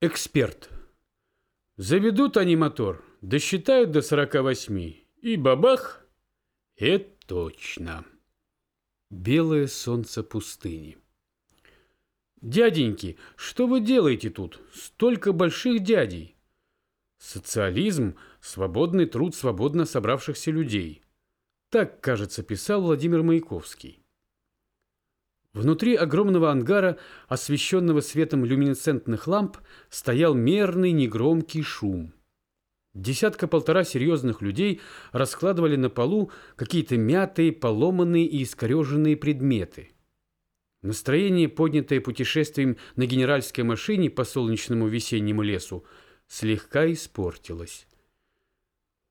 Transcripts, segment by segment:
Эксперт. Заведут они мотор, досчитают до 48, и бабах, это точно. Белое солнце пустыни. Дяденьки, что вы делаете тут? Столько больших дядей. Социализм – свободный труд свободно собравшихся людей. Так, кажется, писал Владимир Маяковский. Внутри огромного ангара, освещенного светом люминесцентных ламп, стоял мерный негромкий шум. Десятка-полтора серьезных людей раскладывали на полу какие-то мятые, поломанные и искореженные предметы. Настроение, поднятое путешествием на генеральской машине по солнечному весеннему лесу, слегка испортилось.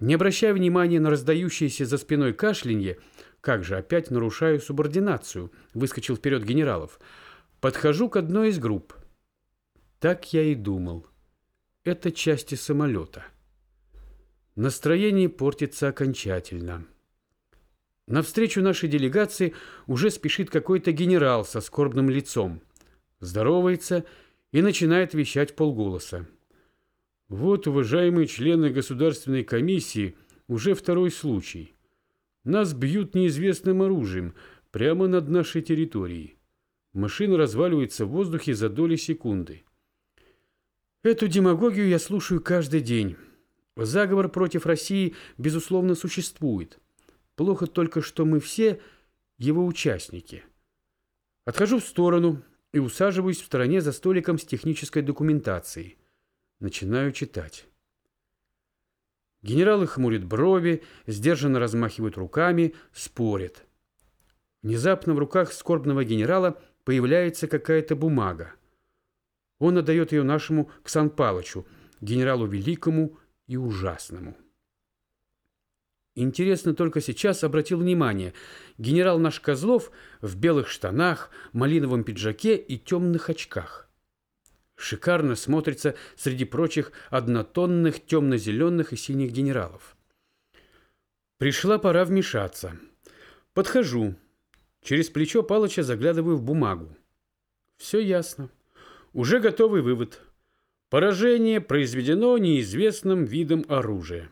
Не обращая внимания на раздающееся за спиной кашлянье, как же, опять нарушаю субординацию, выскочил вперед генералов. Подхожу к одной из групп. Так я и думал. Это части самолета. Настроение портится окончательно. Навстречу нашей делегации уже спешит какой-то генерал со скорбным лицом. Здоровается и начинает вещать полголоса. Вот, уважаемые члены Государственной комиссии, уже второй случай – нас бьют неизвестным оружием прямо над нашей территорией. Машина разваливается в воздухе за доли секунды. Эту демагогию я слушаю каждый день. Заговор против России, безусловно, существует. Плохо только, что мы все его участники. Отхожу в сторону и усаживаюсь в стороне за столиком с технической документацией. Начинаю читать. Генералы хмурят брови, сдержанно размахивают руками, спорят. Внезапно в руках скорбного генерала появляется какая-то бумага. Он отдает ее нашему Ксан Палычу, генералу великому и ужасному. Интересно, только сейчас обратил внимание, генерал наш Козлов в белых штанах, малиновом пиджаке и темных очках. Шикарно смотрится среди прочих однотонных темно-зеленых и синих генералов. Пришла пора вмешаться. Подхожу. Через плечо Палыча заглядываю в бумагу. Все ясно. Уже готовый вывод. Поражение произведено неизвестным видом оружия.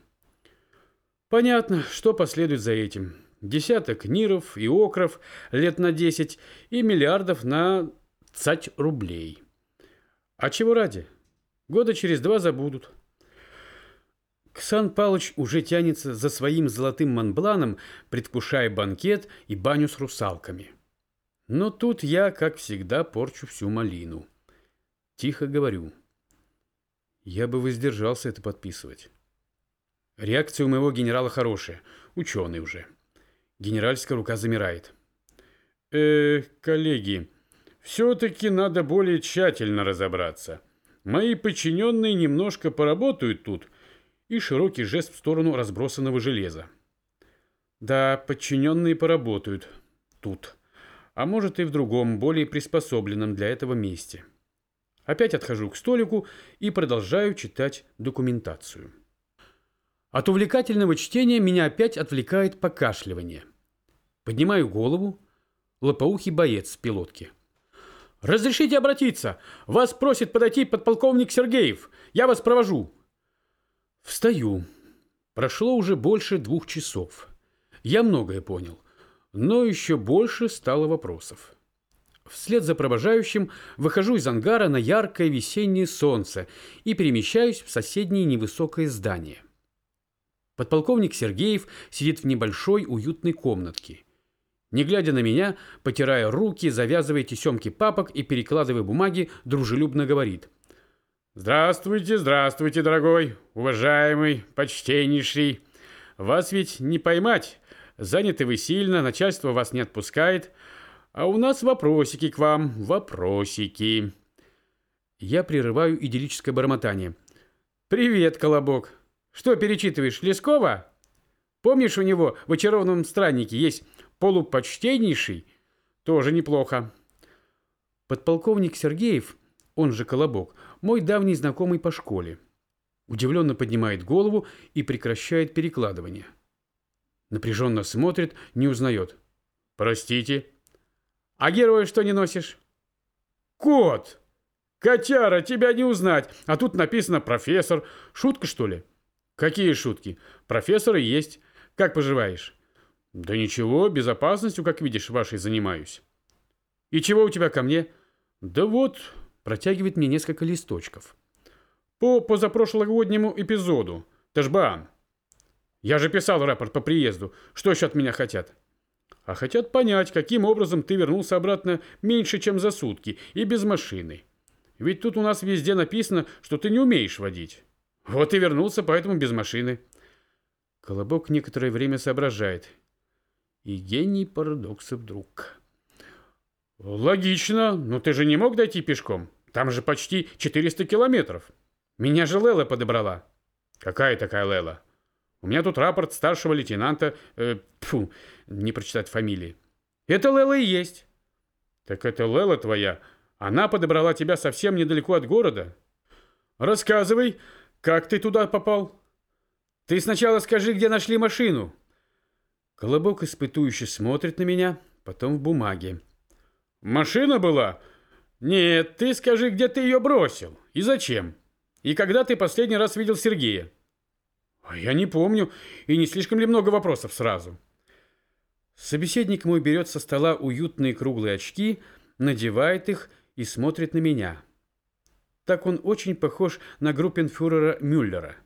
Понятно, что последует за этим. Десяток ниров и окров лет на десять и миллиардов на цать рублей. А чего ради? Года через два забудут. Ксан Палыч уже тянется за своим золотым манбланом, предвкушая банкет и баню с русалками. Но тут я, как всегда, порчу всю малину. Тихо говорю. Я бы воздержался это подписывать. Реакция у моего генерала хорошая, ученый уже. Генеральская рука замирает. Э, коллеги, все-таки надо более тщательно разобраться. Мои подчиненные немножко поработают тут, и широкий жест в сторону разбросанного железа. Да, подчиненные поработают тут, а может и в другом, более приспособленном для этого месте. Опять отхожу к столику и продолжаю читать документацию. От увлекательного чтения меня опять отвлекает покашливание. Поднимаю голову, лопоухий боец в пилотке – «Разрешите обратиться! Вас просит подойти подполковник Сергеев. Я вас провожу!» Встаю. Прошло уже больше двух часов. Я многое понял, но еще больше стало вопросов. Вслед за провожающим выхожу из ангара на яркое весеннее солнце и перемещаюсь в соседнее невысокое здание. Подполковник Сергеев сидит в небольшой уютной комнатке – не глядя на меня, потирая руки, завязывая тесемки папок и перекладывая бумаги, дружелюбно говорит. «Здравствуйте, здравствуйте, дорогой, уважаемый, почтеннейший. Вас ведь не поймать. Заняты вы сильно, начальство вас не отпускает. А у нас вопросики к вам, вопросики». Я прерываю идиллическое бормотание. «Привет, Колобок. Что перечитываешь, Лескова? Помнишь, у него в «Очарованном страннике» есть полупочтеннейший, тоже неплохо. Подполковник Сергеев, он же Колобок, мой давний знакомый по школе. Удивленно поднимает голову и прекращает перекладывание. Напряженно смотрит, не узнает. «Простите». «А героя что не носишь?» «Кот!» Котяра, тебя не узнать. А тут написано профессор. Шутка, что ли? Какие шутки? Профессор и есть. Как поживаешь? Да ничего, безопасностью, как видишь, вашей занимаюсь. И чего у тебя ко мне? Да вот, протягивает мне несколько листочков. По позапрошлогоднему эпизоду. Ташбаан. Я же писал рапорт по приезду. Что еще от меня хотят? А хотят понять, каким образом ты вернулся обратно меньше, чем за сутки и без машины. Ведь тут у нас везде написано, что ты не умеешь водить. Вот и вернулся, поэтому без машины. Колобок некоторое время соображает. И гений парадокса вдруг. Логично, но ты же не мог дойти пешком. Там же почти 400 километров. Меня же Лела подобрала. Какая такая Лела? У меня тут рапорт старшего лейтенанта... Э, фу, не прочитать фамилии. Это Лела и есть. Так это Лела твоя. Она подобрала тебя совсем недалеко от города. Рассказывай, как ты туда попал? Ты сначала скажи, где нашли машину. Колобок испытующе смотрит на меня, потом в бумаге. Машина была? Нет, ты скажи, где ты ее бросил и зачем. И когда ты последний раз видел Сергея? А я не помню, и не слишком ли много вопросов сразу? Собеседник мой берет со стола уютные круглые очки, надевает их и смотрит на меня. Так он очень похож на группенфюрера Мюллера.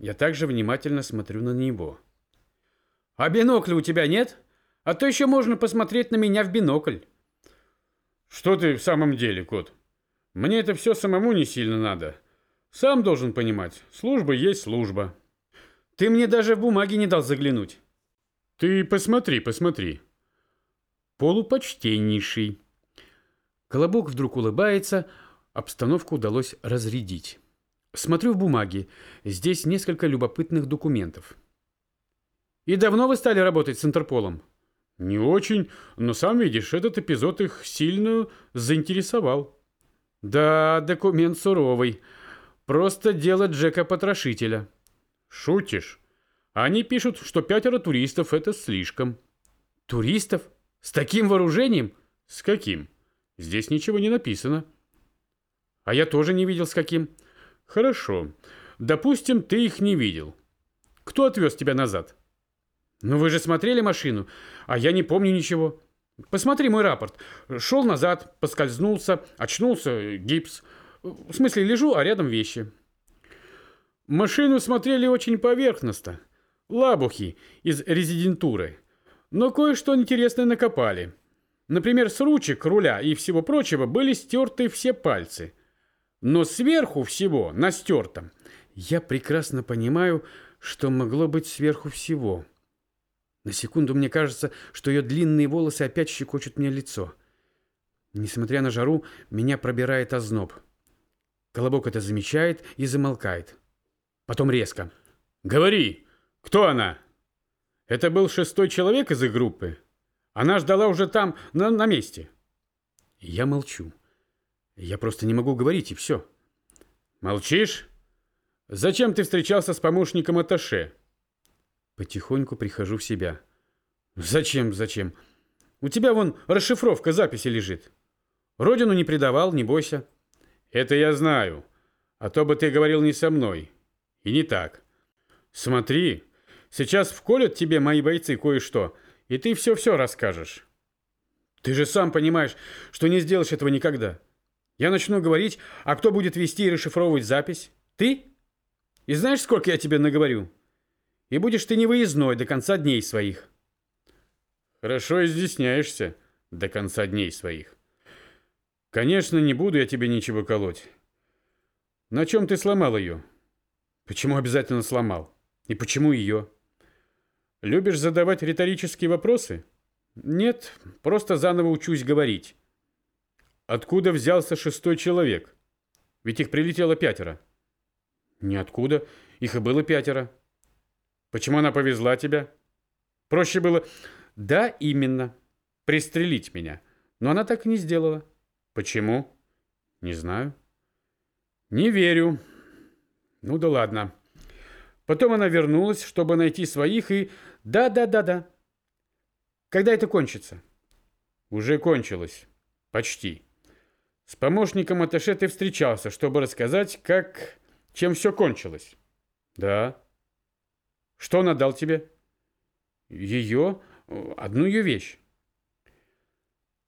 Я также внимательно смотрю на него. «А бинокля у тебя нет? А то еще можно посмотреть на меня в бинокль». «Что ты в самом деле, кот? Мне это все самому не сильно надо. Сам должен понимать, служба есть служба». «Ты мне даже в бумаге не дал заглянуть». «Ты посмотри, посмотри». «Полупочтеннейший». Колобок вдруг улыбается, обстановку удалось разрядить. Смотрю в бумаге. Здесь несколько любопытных документов. «И давно вы стали работать с Интерполом?» «Не очень, но сам видишь, этот эпизод их сильно заинтересовал». «Да, документ суровый. Просто дело Джека-потрошителя». «Шутишь? Они пишут, что пятеро туристов – это слишком». «Туристов? С таким вооружением?» «С каким? Здесь ничего не написано». «А я тоже не видел с каким». «Хорошо. Допустим, ты их не видел. Кто отвез тебя назад?» «Ну вы же смотрели машину, а я не помню ничего. Посмотри мой рапорт. Шел назад, поскользнулся, очнулся, гипс. В смысле, лежу, а рядом вещи». Машину смотрели очень поверхностно. Лабухи из резидентуры. Но кое-что интересное накопали. Например, с ручек руля и всего прочего были стерты все пальцы. Но сверху всего, на стертом, я прекрасно понимаю, что могло быть сверху всего. На секунду мне кажется, что ее длинные волосы опять щекочут мне лицо. Несмотря на жару, меня пробирает озноб. Колобок это замечает и замолкает. Потом резко. «Говори! Кто она?» Это был шестой человек из их группы. Она ждала уже там, на, на месте. Я молчу. Я просто не могу говорить, и все. Молчишь? Зачем ты встречался с помощником Аташе? Потихоньку прихожу в себя. Зачем, зачем? У тебя вон расшифровка записи лежит. Родину не предавал, не бойся. Это я знаю. А то бы ты говорил не со мной. И не так. Смотри, сейчас вколят тебе мои бойцы кое-что, и ты все-все расскажешь. Ты же сам понимаешь, что не сделаешь этого никогда. Я начну говорить, а кто будет вести и расшифровывать запись? Ты? И знаешь, сколько я тебе наговорю? И будешь ты невыездной до конца дней своих. Хорошо изъясняешься до конца дней своих. Конечно, не буду я тебе ничего колоть. На чем ты сломал ее? Почему обязательно сломал? И почему ее? Любишь задавать риторические вопросы? Нет, просто заново учусь говорить. Откуда взялся шестой человек? Ведь их прилетело пятеро. Ниоткуда. Их и было пятеро. Почему она повезла тебя? Проще было... Да, именно. Пристрелить меня. Но она так и не сделала. Почему? Не знаю. Не верю. Ну да ладно. Потом она вернулась, чтобы найти своих и... Да-да-да-да. Когда это кончится? Уже кончилось. Почти. С помощником Аташе ты встречался, чтобы рассказать, как... чем все кончилось. Да. Что он отдал тебе? Ее, одну ее вещь.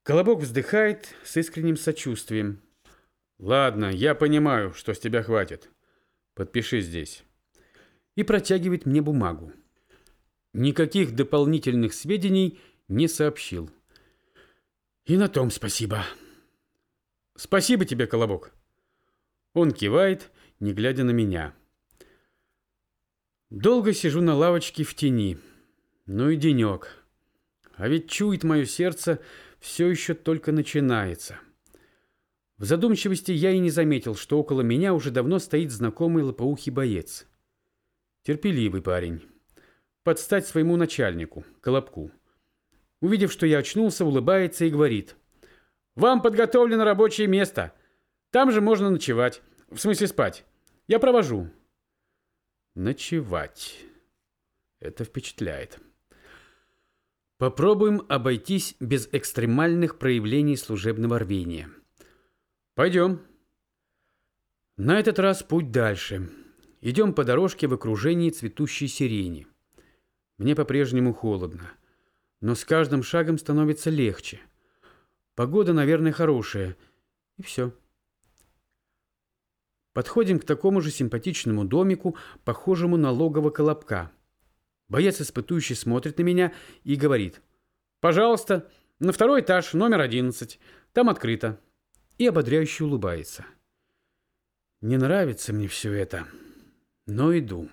Колобок вздыхает с искренним сочувствием. Ладно, я понимаю, что с тебя хватит. Подпиши здесь. И протягивает мне бумагу. Никаких дополнительных сведений не сообщил. И на том спасибо. Спасибо тебе, Колобок. Он кивает, не глядя на меня. Долго сижу на лавочке в тени. Ну и денек. А ведь чует мое сердце, все еще только начинается. В задумчивости я и не заметил, что около меня уже давно стоит знакомый лопоухий боец. Терпеливый парень. Под стать своему начальнику, Колобку. Увидев, что я очнулся, улыбается и говорит. «Вам подготовлено рабочее место. Там же можно ночевать. В смысле спать. Я провожу». Ночевать. Это впечатляет. Попробуем обойтись без экстремальных проявлений служебного рвения. Пойдем. На этот раз путь дальше. Идем по дорожке в окружении цветущей сирени. Мне по-прежнему холодно, но с каждым шагом становится легче. Погода, наверное, хорошая. И все. Подходим к такому же симпатичному домику, похожему на логово колобка. Боец испытующий смотрит на меня и говорит. «Пожалуйста, на второй этаж, номер одиннадцать. Там открыто». И ободряюще улыбается. Не нравится мне все это, но иду.